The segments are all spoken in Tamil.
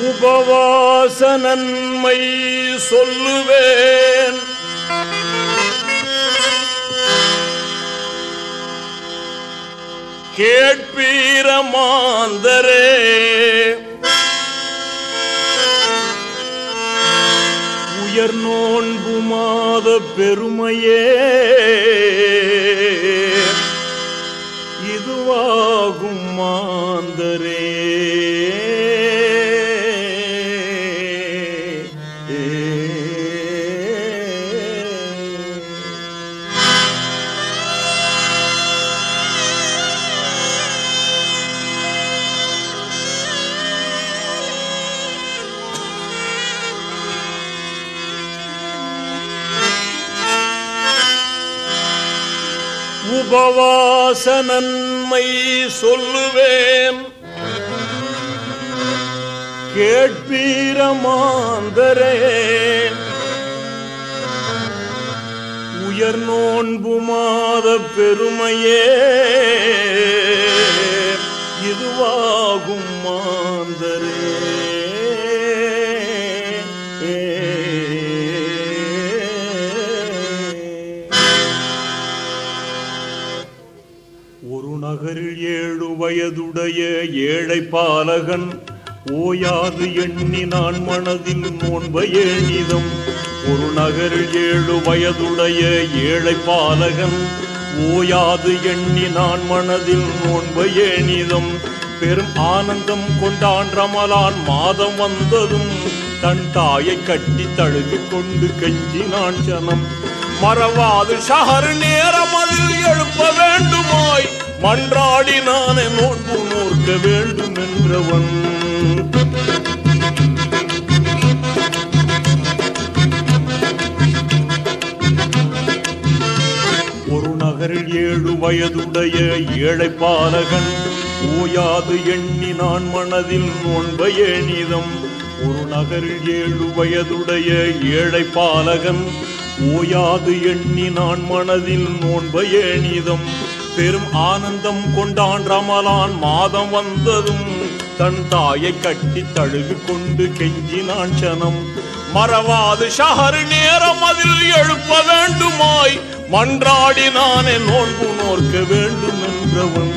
உபவாச நன்மை சொல்லுவேன் கேட்பீரமாந்தரே உயர் நோன்பு மாத பெருமையே. இதுவாகும் மாந்தரே. உபவாச நன்மை சொல்லுவேன். கேட்பீரமாந்தரே. உயர் நோன்பு மாத பெருமையே. இதுவாகும் மாந்தரே. வயதுடைய ஏழை பாலகன் ஓயாது எண்ணி நான் மனதில் நோன்பை எண்ணிதம் ஒரு நகரில் ஏழு வயதுடைய ஏழை பாலகன் ஓயாது எண்ணி நான் மனதில் நோன்பை எண்ணிதம் பெரும் ஆனந்தம் கொண்டான் ரமலான் மாதம் வந்ததும் தன் தாயை கட்டி தழுவி கொண்டு கெஞ்சினான் சனம் மறவாது ஷஹர் நேரம் அதில் எழுப்ப வேண்டுமாய். மன்றாடி நானே நோன்பு நோர்க்க வேண்டும் என்றவன் ஒரு நகரில் ஏழு வயதுடைய ஏழை பாலகன் ஓயாது எண்ணி நான் மனதில் நோன்பை எண்ணிதம் ஒரு நகரில் ஏழு வயதுடைய ஏழை பாலகன் ஓயாது எண்ணி நான் மனதில் நோன்பை எண்ணிதம் பெரும் ஆனந்தம் கொண்டான் ரமலான். மாதம் வந்ததும் தன் தாயை கட்டி தழுவி கொண்டு கெஞ்சினான் சனம். மறவாது ஷஹர் நேரம் அதில் எழுப்ப வேண்டுமாய். மன்றாடி நானே நோன்பு நோர்க்க வேண்டும் என்றவன்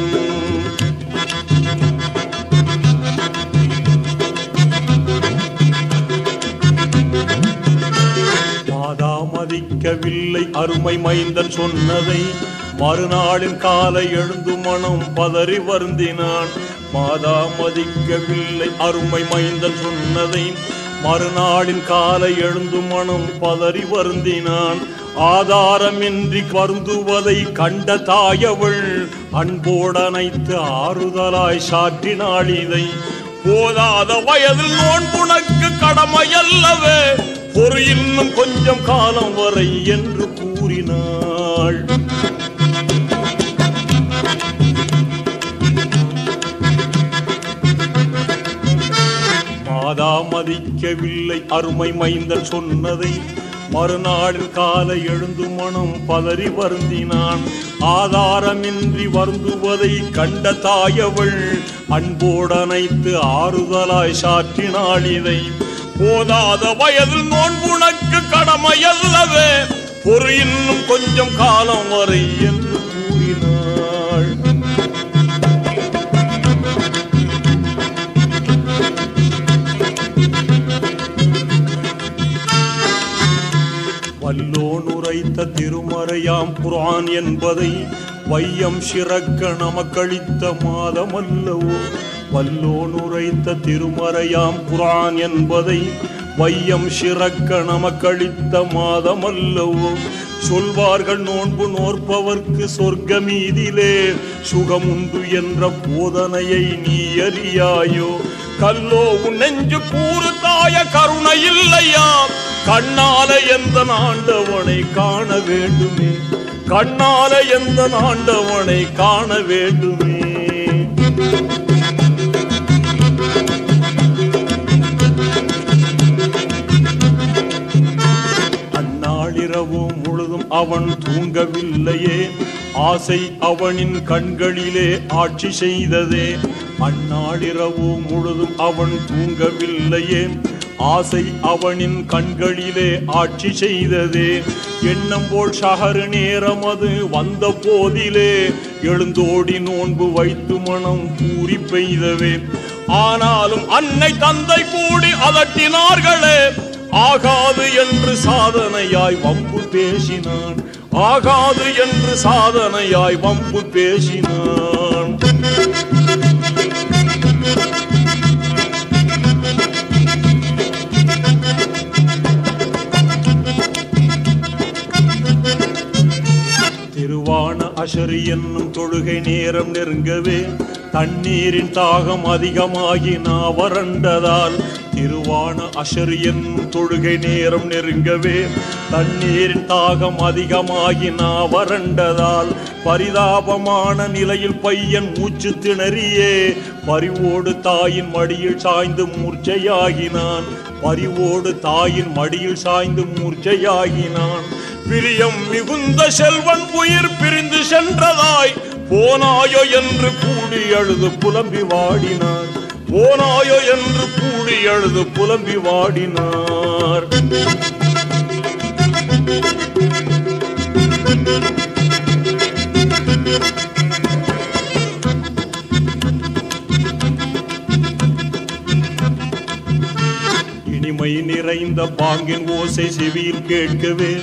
மாதா மதிக்கவில்லை அருமை மைந்தன் சொன்னதை மறுநாளின் காலை எழுந்து மனம் பதறி வருந்தினான். மாதா மதிக்கவில்லை அருமை மைந்தன் சொன்னதை. மறுநாளின் காலை எழுந்து மனம் பதறி வருந்தினான். ஆதாரமின்றி வருந்துவதை கண்ட தாயவள் அன்போடனைத்து ஆறுதலாய் சாற்றினாள் இதை. போதாத வயதில் நோன்புனக்கு கடமையல்லவே. ஒரு இன்னும் கொஞ்சம் காலம் வரை என்று கூறினாள். மதிக்கவில்லை. அருமை மைந்தன் சொன்னதை மறுநாளில் காலை எழுந்து மனம் பதறி வருந்தினான். ஆதாரமின்றி வருந்துவதை கண்ட தாயவள் அன்போடனைத்து ஆறுதலாய் சாற்றினாள் இதை. போதாத வயதில் நோன்புனக்கு கடமையல்லவே. ஒரு இன்னும் கொஞ்சம் காலம் வரை என்று திருமறையாம் குர்ஆன் என்பதை வையம் சிறக்க நமக்களித்த மாதமல்லவோ. வல்லோன் உரைத்த திருமறையாம் குர்ஆன் என்பதை வையம் சிறக்க நமக்களித்த மாதமல்லவோ. சொல்வார்கள் நோன்பு நோற்பவர்க்கு சொர்க்கமீதிலே சுகமுண்டு என்ற போதனையை நீ அறியாயோ கல்லோ உன் நெஞ்சு கூறு தாய கருணை இல்லையா கண்ணால எந்த ஆண்டவனை காண வேண்டுமே? கண்ணால எந்த ஆண்டவனை காண வேண்டுமே? அந்நாளிரவும் முழுதும் அவன் தூங்கவில்லையே. ஆசை அவனின் கண்களிலே ஆட்சி செய்ததே. அந்நாளிரவு முழுதும் அவன் தூங்கவில்லையே. ஆசை அவனின் கண்களிலே ஆட்சி செய்ததே. எண்ணம் போல் ஷஹரு நேரம் அது வந்த போதிலே. எழுந்தோடி நோன்பு வைத்து மனம் பூரி பெய்தவே. ஆனாலும் அன்னை தந்தை கூடி அதட்டினார்களே. ஆகாது என்று சாதனையாய் வம்பு பேசினான். ஆகாது என்று சாதனையாய் வம்பு பேசினான். திருவான என்னும் தொழுகை நேரம் நெருங்கவே தண்ணீரின் தாகம் அதிகமாகி நான் வறண்டதால் திருவான அஷர் என்னும் தொழுகை நேரம் நெருங்கவே தண்ணீரின் தாகம் அதிகமாகி நான் வறண்டதால் பரிதாபமான நிலையில் பையன் மூச்சு திணறியே பரிவோடு தாயின் மடியில் சாய்ந்து மூர்ச்சையாகினான். பரிவோடு தாயின் மடியில் சாய்ந்து மூர்ச்சையாகினான். பிரியம் மிகுந்த செல்வன் உயிர் பிரிந்து சென்றதாய். போனாயோ என்று கூடி அழுது புலம்பி வாடினார். போனாயோ என்று கூடி அழுது புலம்பி வாடினார். இனிமை நிறைந்த பாங்கின் ஓசை செவியில் கேட்கவே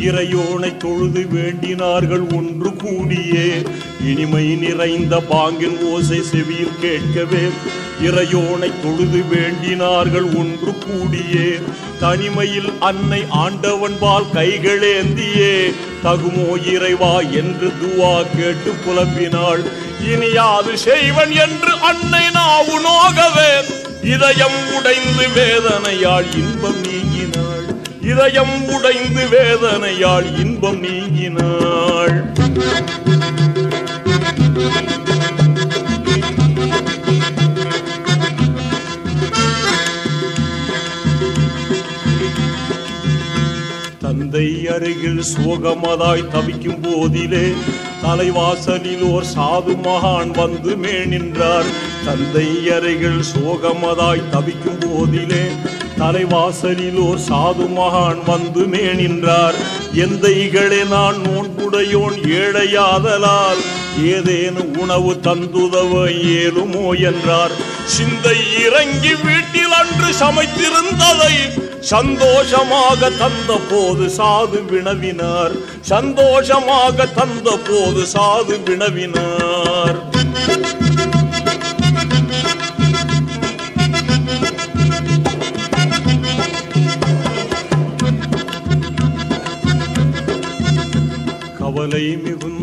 இறையோனை தொழுது வேண்டினார்கள் ஒன்று கூடியே. இனிமை நிறைந்த பாங்கின் ஓசை செவியில் கேட்கவே. இறையோனை தொழுது வேண்டினார்கள் ஒன்று கூடியே. தனிமையில் அன்னை ஆண்டவன்பால் கைகளேந்தியே. தகுமோ இறைவா என்று துவா கேட்டு புலம்பினாள். இனியாது செய்வன் என்று அன்னை நாவு நோகவே இதயம் உடைந்து வேதனையால் இன்பம் நீங்கினார் இதயம் உடைந்து வேதனையால் இன்பம் நீங்கினாள். தந்தை அருகில் சோகமதாய் தவிக்கும் போதிலே தலைவாசலில் ஓர் சாது மகான் வந்து மேனின்றார் தந்தை அருகில் சோகமதாய் தவிக்கும் போதிலே தலைவாசலில் ஓர் சாது மகான் வந்து மேனின்றார் இகழே நான் நோன்புடையோன் ஏழையாதலால் ஏதேனும் உணவு தந்துதவ ஏழுமோ என்றார். சிந்தை இறங்கி வீட்டில் அன்று சமைத்திருந்ததை சந்தோஷமாக தந்த போது சாது வினவினார். சந்தோஷமாக தந்த போது சாது வினவினார்.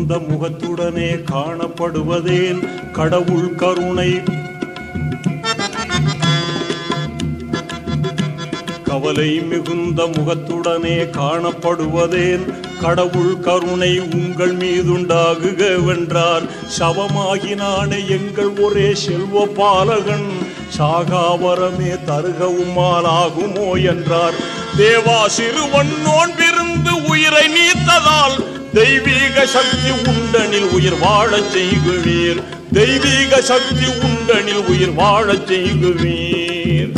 அந்த முகத்துடனே காணப்படுவதேன் கடவுள் கருணை. கவலை மிகுந்த முகத்துடனே காணப்படுவதேன் கடவுள் கருணை உங்கள் மீதுண்டாகுகவென்றார். சவமாகினானே எங்கள் ஒரே செல்வ பாலகன். சாகாவரமே தருகவுமாலாகுமோ என்றார். தேவா சிறுவன் நோன்பிருந்து உயிரை நீத்ததால் தெய்வீக சக்தி உண்டனில் உயிர் வாழச் செய்குவீர். தெய்வீக சக்தி உண்டனில் உயிர் வாழச் செய்குவீர்.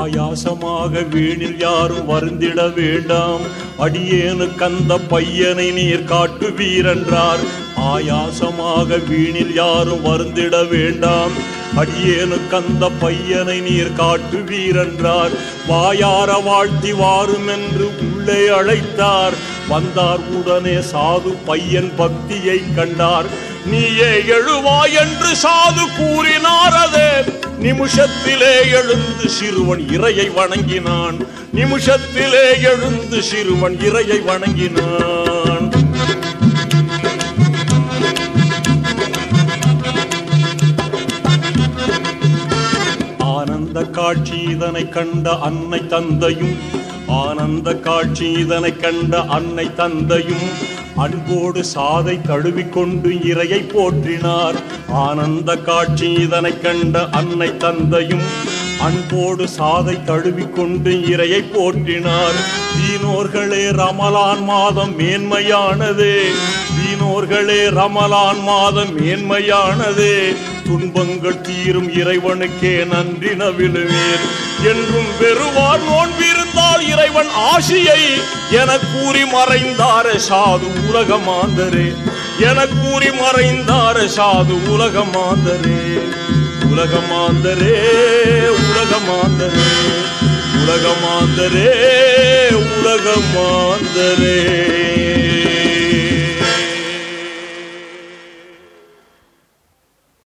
ஆயாசமாக வீணில் யாரும் வருந்திட வேண்டாம். அடியேனு கந்த பையனை நீர் காட்டுவீரென்றார். ஆயாசமாக வீணில் யாரும் வருந்திட வேண்டாம். அடியேனு கந்த பையனை நீர் காட்டுவீரென்றார் வாயார வாழ்த்தி வாரும் என்று உள்ளே அழைத்தார். வந்தார் உடனே சாது பையன் பக்தியை கண்டார். நீயே எழுவாய் என்று சாது கூறினார் அதே. நிமிஷத்திலே எழுந்து சிறுவன் இறையை வணங்கினான். நிமிஷத்திலே எழுந்து சிறுவன் இறையை வணங்கினான். காட்சி இதனை கண்ட அன்னை தந்தையும் ஆனந்த காட்சி இதனை கண்ட அன்னை தந்தையும் அன்போடு சாதை தழுவிக்கொண்டு இறையை போற்றினார். ஆனந்த காட்சி இதனை கண்ட அன்னை தந்தையும் அன்போடு சாதை தழுவிக்கொண்டு இறையை போற்றினார். தீனோர்களே ரமலான் மாதம் மேன்மையானதே. தீனோர்களே ரமலான் மாதம் மேன்மையானதே. துன்பங்கள் தீரும் இறைவனுக்கே நன்றி நவிழுவேன் என்றும் வெறுவார் நோன்பிருந்தால் இறைவன் ஆசியை என கூறி மறைந்தார சாது உலக மாந்தரே என கூறி மறைந்தார சாது உலக உலகமாந்தரே உலகமாந்தரே உலகமாந்தரே உலகமாந்தரே.